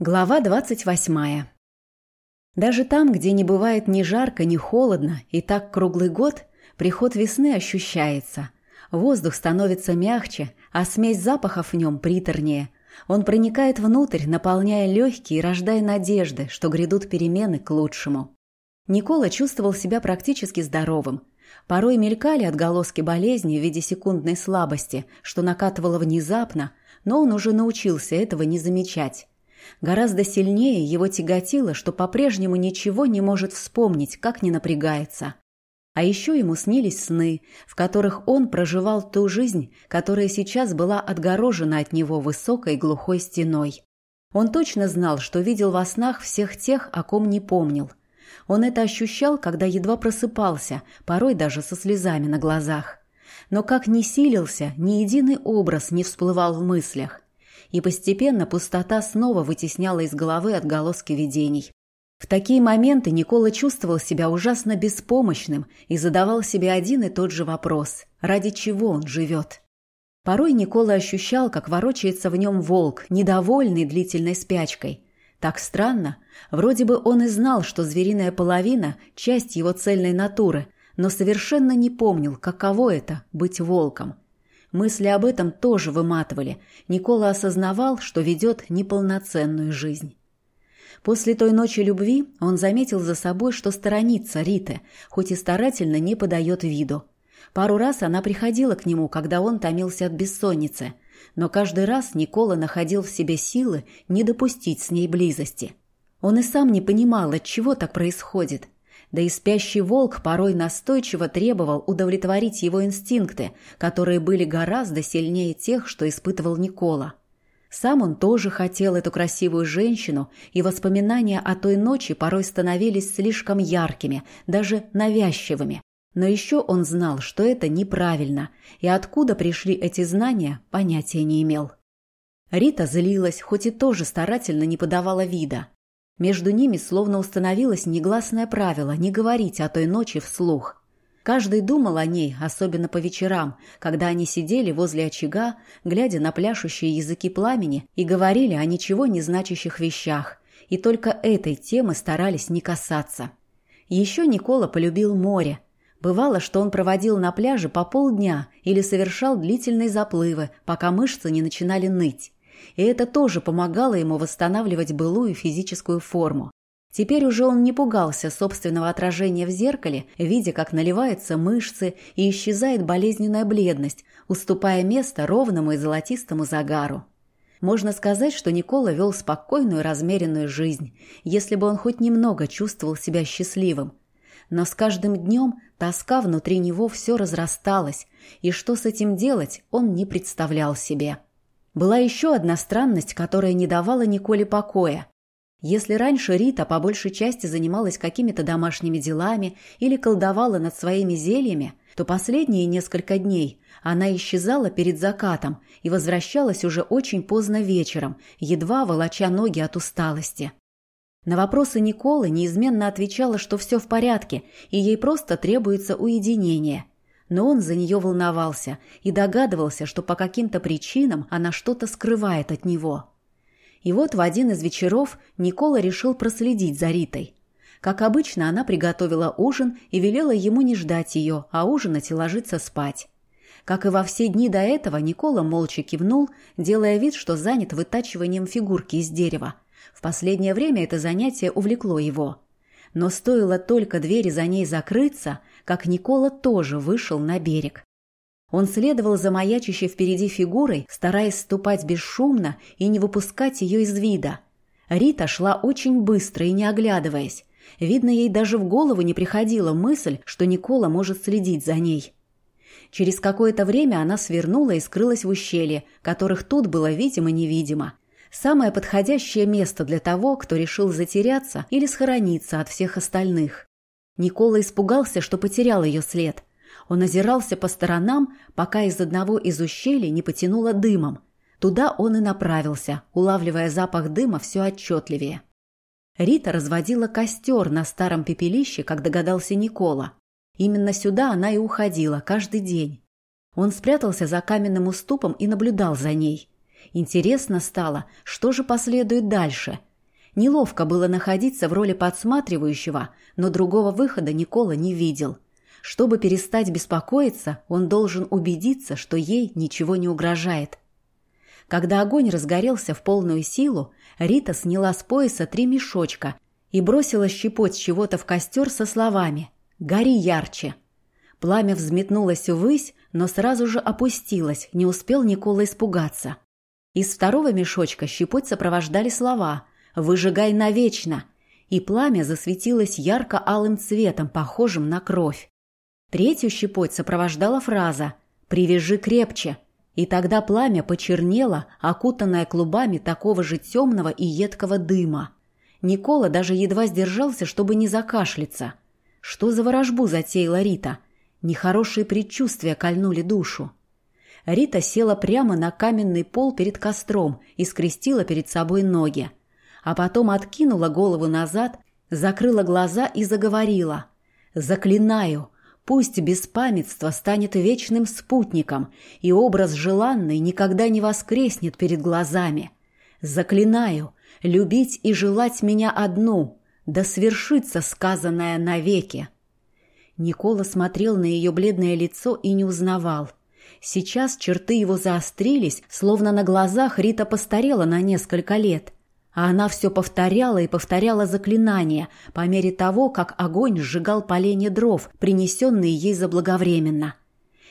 Глава двадцать восьмая. Даже там, где не бывает ни жарко, ни холодно, и так круглый год, приход весны ощущается. Воздух становится мягче, а смесь запахов в нем приторнее. Он проникает внутрь, наполняя легкие и рождая надежды, что грядут перемены к лучшему. Никола чувствовал себя практически здоровым. Порой мелькали отголоски болезни в виде секундной слабости, что накатывало внезапно, но он уже научился этого не замечать. Гораздо сильнее его тяготило, что по-прежнему ничего не может вспомнить, как не напрягается. А еще ему снились сны, в которых он проживал ту жизнь, которая сейчас была отгорожена от него высокой глухой стеной. Он точно знал, что видел во снах всех тех, о ком не помнил. Он это ощущал, когда едва просыпался, порой даже со слезами на глазах. Но как ни силился, ни единый образ не всплывал в мыслях и постепенно пустота снова вытесняла из головы отголоски видений. В такие моменты Никола чувствовал себя ужасно беспомощным и задавал себе один и тот же вопрос – ради чего он живет? Порой Никола ощущал, как ворочается в нем волк, недовольный длительной спячкой. Так странно. Вроде бы он и знал, что звериная половина – часть его цельной натуры, но совершенно не помнил, каково это – быть волком – Мысли об этом тоже выматывали. Никола осознавал, что ведет неполноценную жизнь. После той ночи любви он заметил за собой, что сторонится Риты, хоть и старательно не подает виду. Пару раз она приходила к нему, когда он томился от бессонницы, но каждый раз Никола находил в себе силы не допустить с ней близости. Он и сам не понимал, от чего так происходит – да и спящий волк порой настойчиво требовал удовлетворить его инстинкты, которые были гораздо сильнее тех, что испытывал Никола. Сам он тоже хотел эту красивую женщину, и воспоминания о той ночи порой становились слишком яркими, даже навязчивыми. Но еще он знал, что это неправильно, и откуда пришли эти знания, понятия не имел. Рита злилась, хоть и тоже старательно не подавала вида. Между ними словно установилось негласное правило не говорить о той ночи вслух. Каждый думал о ней, особенно по вечерам, когда они сидели возле очага, глядя на пляшущие языки пламени и говорили о ничего не значащих вещах, и только этой темы старались не касаться. Еще Никола полюбил море. Бывало, что он проводил на пляже по полдня или совершал длительные заплывы, пока мышцы не начинали ныть и это тоже помогало ему восстанавливать былую физическую форму. Теперь уже он не пугался собственного отражения в зеркале, видя, как наливаются мышцы и исчезает болезненная бледность, уступая место ровному и золотистому загару. Можно сказать, что Никола вел спокойную, размеренную жизнь, если бы он хоть немного чувствовал себя счастливым. Но с каждым днем тоска внутри него все разрасталась, и что с этим делать, он не представлял себе. Была еще одна странность, которая не давала Николе покоя. Если раньше Рита по большей части занималась какими-то домашними делами или колдовала над своими зельями, то последние несколько дней она исчезала перед закатом и возвращалась уже очень поздно вечером, едва волоча ноги от усталости. На вопросы Николы неизменно отвечала, что все в порядке, и ей просто требуется уединение – но он за нее волновался и догадывался, что по каким-то причинам она что-то скрывает от него. И вот в один из вечеров Никола решил проследить за Ритой. Как обычно, она приготовила ужин и велела ему не ждать ее, а ужинать и ложиться спать. Как и во все дни до этого, Никола молча кивнул, делая вид, что занят вытачиванием фигурки из дерева. В последнее время это занятие увлекло его. Но стоило только двери за ней закрыться, как Никола тоже вышел на берег. Он следовал за маячащей впереди фигурой, стараясь ступать бесшумно и не выпускать ее из вида. Рита шла очень быстро и не оглядываясь. Видно, ей даже в голову не приходила мысль, что Никола может следить за ней. Через какое-то время она свернула и скрылась в ущелье, которых тут было видимо-невидимо. Самое подходящее место для того, кто решил затеряться или схорониться от всех остальных. Никола испугался, что потерял ее след. Он озирался по сторонам, пока из одного из ущелий не потянуло дымом. Туда он и направился, улавливая запах дыма все отчетливее. Рита разводила костер на старом пепелище, как догадался Никола. Именно сюда она и уходила каждый день. Он спрятался за каменным уступом и наблюдал за ней. Интересно стало, что же последует дальше – Неловко было находиться в роли подсматривающего, но другого выхода Никола не видел. Чтобы перестать беспокоиться, он должен убедиться, что ей ничего не угрожает. Когда огонь разгорелся в полную силу, Рита сняла с пояса три мешочка и бросила щепоть чего-то в костер со словами «Гори ярче!». Пламя взметнулось ввысь, но сразу же опустилось, не успел Никола испугаться. Из второго мешочка щепоть сопровождали слова «Выжигай навечно!» и пламя засветилось ярко-алым цветом, похожим на кровь. Третью щепоть сопровождала фраза «Привяжи крепче!» И тогда пламя почернело, окутанное клубами такого же темного и едкого дыма. Никола даже едва сдержался, чтобы не закашляться. Что за ворожбу затеяла Рита? Нехорошие предчувствия кольнули душу. Рита села прямо на каменный пол перед костром и скрестила перед собой ноги. А потом откинула голову назад, закрыла глаза и заговорила. «Заклинаю, Пусть беспамятство станет вечным спутником, и образ желанный никогда не воскреснет перед глазами. Заклинаю, любить и желать меня одну, да свершится сказанное навеки. Никола смотрел на ее бледное лицо и не узнавал. Сейчас черты его заострились, словно на глазах Рита постарела на несколько лет. А она все повторяла и повторяла заклинания по мере того, как огонь сжигал поленья дров, принесенные ей заблаговременно.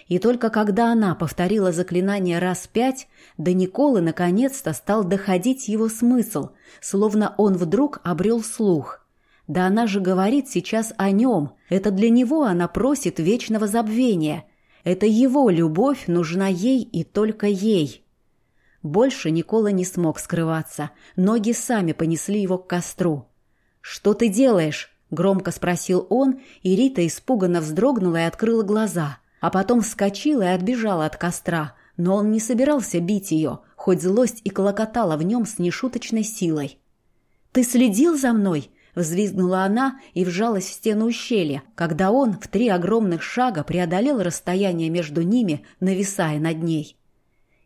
И только когда она повторила заклинание раз пять, до Николы наконец-то стал доходить его смысл, словно он вдруг обрел слух. Да она же говорит сейчас о нем, это для него она просит вечного забвения. Это его любовь нужна ей и только ей. Больше Никола не смог скрываться. Ноги сами понесли его к костру. «Что ты делаешь?» – громко спросил он, и Рита испуганно вздрогнула и открыла глаза, а потом вскочила и отбежала от костра, но он не собирался бить ее, хоть злость и колокотала в нем с нешуточной силой. «Ты следил за мной?» – взвизгнула она и вжалась в стену ущелья, когда он в три огромных шага преодолел расстояние между ними, нависая над ней.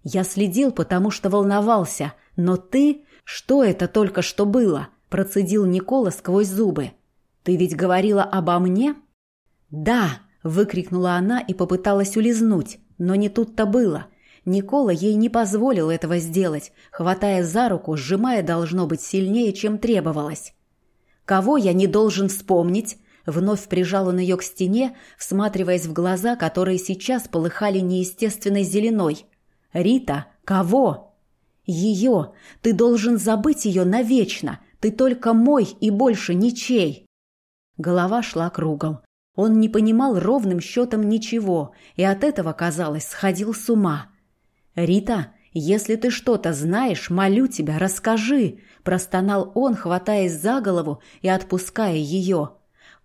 Я следил, потому что волновался. Но ты... Что это только что было? Процедил Никола сквозь зубы. Ты ведь говорила обо мне? Да, выкрикнула она и попыталась улизнуть. Но не тут-то было. Никола ей не позволил этого сделать, хватая за руку, сжимая должно быть сильнее, чем требовалось. «Кого я не должен вспомнить?» Вновь прижал он ее к стене, всматриваясь в глаза, которые сейчас полыхали неестественной зеленой. Рита, кого? Ее. Ты должен забыть ее навечно. Ты только мой и больше ничей. Голова шла кругом. Он не понимал ровным счетом ничего, и от этого, казалось, сходил с ума. «Рита, если ты что-то знаешь, молю тебя, расскажи», – простонал он, хватаясь за голову и отпуская ее.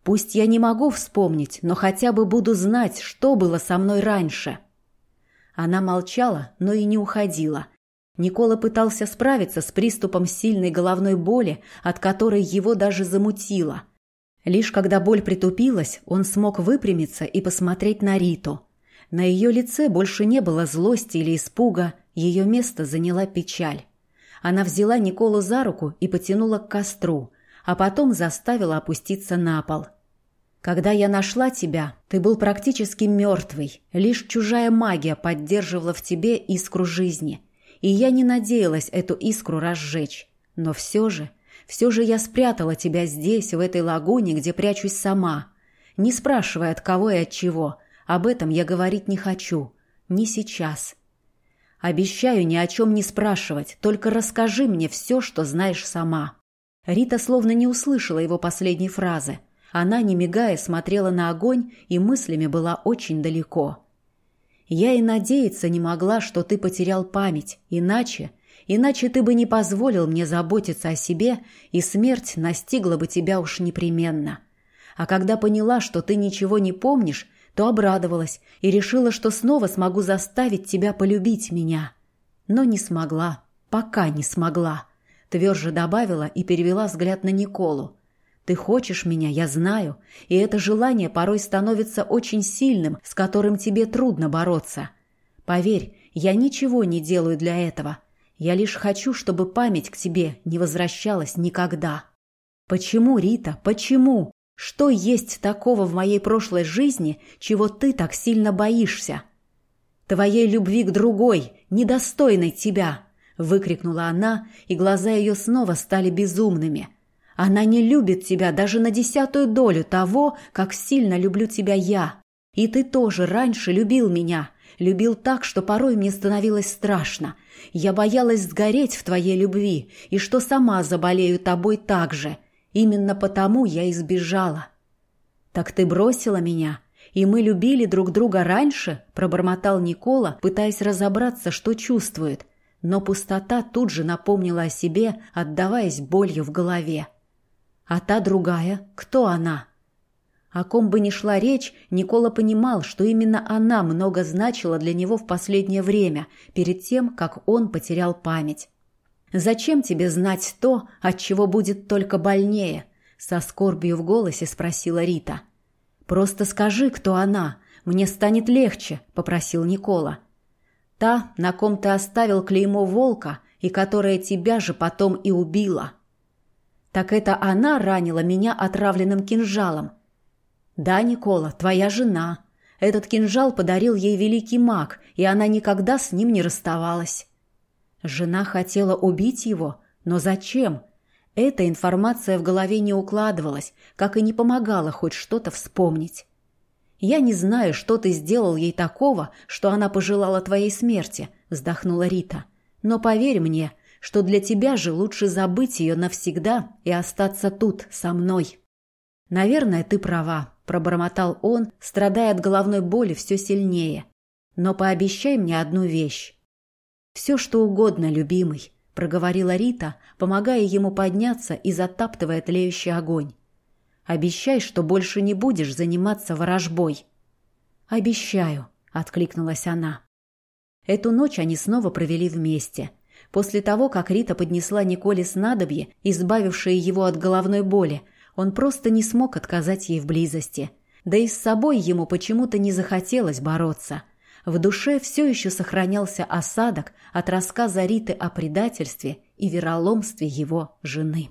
«Пусть я не могу вспомнить, но хотя бы буду знать, что было со мной раньше». Она молчала, но и не уходила. Никола пытался справиться с приступом сильной головной боли, от которой его даже замутило. Лишь когда боль притупилась, он смог выпрямиться и посмотреть на Риту. На ее лице больше не было злости или испуга, ее место заняла печаль. Она взяла Николу за руку и потянула к костру, а потом заставила опуститься на пол – когда я нашла тебя, ты был практически мертвый. Лишь чужая магия поддерживала в тебе искру жизни. И я не надеялась эту искру разжечь. Но все же, все же я спрятала тебя здесь, в этой лагуне, где прячусь сама. Не спрашивая, от кого и от чего. Об этом я говорить не хочу. Не сейчас. Обещаю ни о чем не спрашивать, только расскажи мне все, что знаешь сама». Рита словно не услышала его последней фразы. Она, не мигая, смотрела на огонь и мыслями была очень далеко. «Я и надеяться не могла, что ты потерял память, иначе... Иначе ты бы не позволил мне заботиться о себе, и смерть настигла бы тебя уж непременно. А когда поняла, что ты ничего не помнишь, то обрадовалась и решила, что снова смогу заставить тебя полюбить меня. Но не смогла, пока не смогла», — тверже добавила и перевела взгляд на Николу. Ты хочешь меня, я знаю, и это желание порой становится очень сильным, с которым тебе трудно бороться. Поверь, я ничего не делаю для этого. Я лишь хочу, чтобы память к тебе не возвращалась никогда. Почему, Рита, почему? Что есть такого в моей прошлой жизни, чего ты так сильно боишься? Твоей любви к другой, недостойной тебя, выкрикнула она, и глаза ее снова стали безумными. Она не любит тебя даже на десятую долю того, как сильно люблю тебя я. И ты тоже раньше любил меня, любил так, что порой мне становилось страшно. Я боялась сгореть в твоей любви, и что сама заболею тобой так же. Именно потому я избежала. Так ты бросила меня, и мы любили друг друга раньше, пробормотал Никола, пытаясь разобраться, что чувствует. Но пустота тут же напомнила о себе, отдаваясь болью в голове. А та другая, кто она? О ком бы ни шла речь, Никола понимал, что именно она много значила для него в последнее время, перед тем, как он потерял память. «Зачем тебе знать то, от чего будет только больнее?» Со скорбью в голосе спросила Рита. «Просто скажи, кто она. Мне станет легче», — попросил Никола. «Та, на ком ты оставил клеймо волка и которая тебя же потом и убила». «Так это она ранила меня отравленным кинжалом. «Да, Никола, твоя жена. Этот кинжал подарил ей великий маг, и она никогда с ним не расставалась». Жена хотела убить его, но зачем? Эта информация в голове не укладывалась, как и не помогала хоть что-то вспомнить. «Я не знаю, что ты сделал ей такого, что она пожелала твоей смерти», — вздохнула Рита. «Но поверь мне, что для тебя же лучше забыть ее навсегда и остаться тут, со мной». «Наверное, ты права», – пробормотал он, страдая от головной боли все сильнее. «Но пообещай мне одну вещь». «Все, что угодно, любимый», – проговорила Рита, помогая ему подняться и затаптывая тлеющий огонь. «Обещай, что больше не будешь заниматься ворожбой». «Обещаю», – откликнулась она. Эту ночь они снова провели вместе. После того, как Рита поднесла Николе снадобье, избавившее его от головной боли, он просто не смог отказать ей в близости. Да и с собой ему почему-то не захотелось бороться. В душе все еще сохранялся осадок от рассказа Риты о предательстве и вероломстве его жены.